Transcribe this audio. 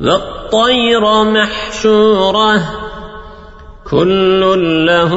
والطير محشورة. كل له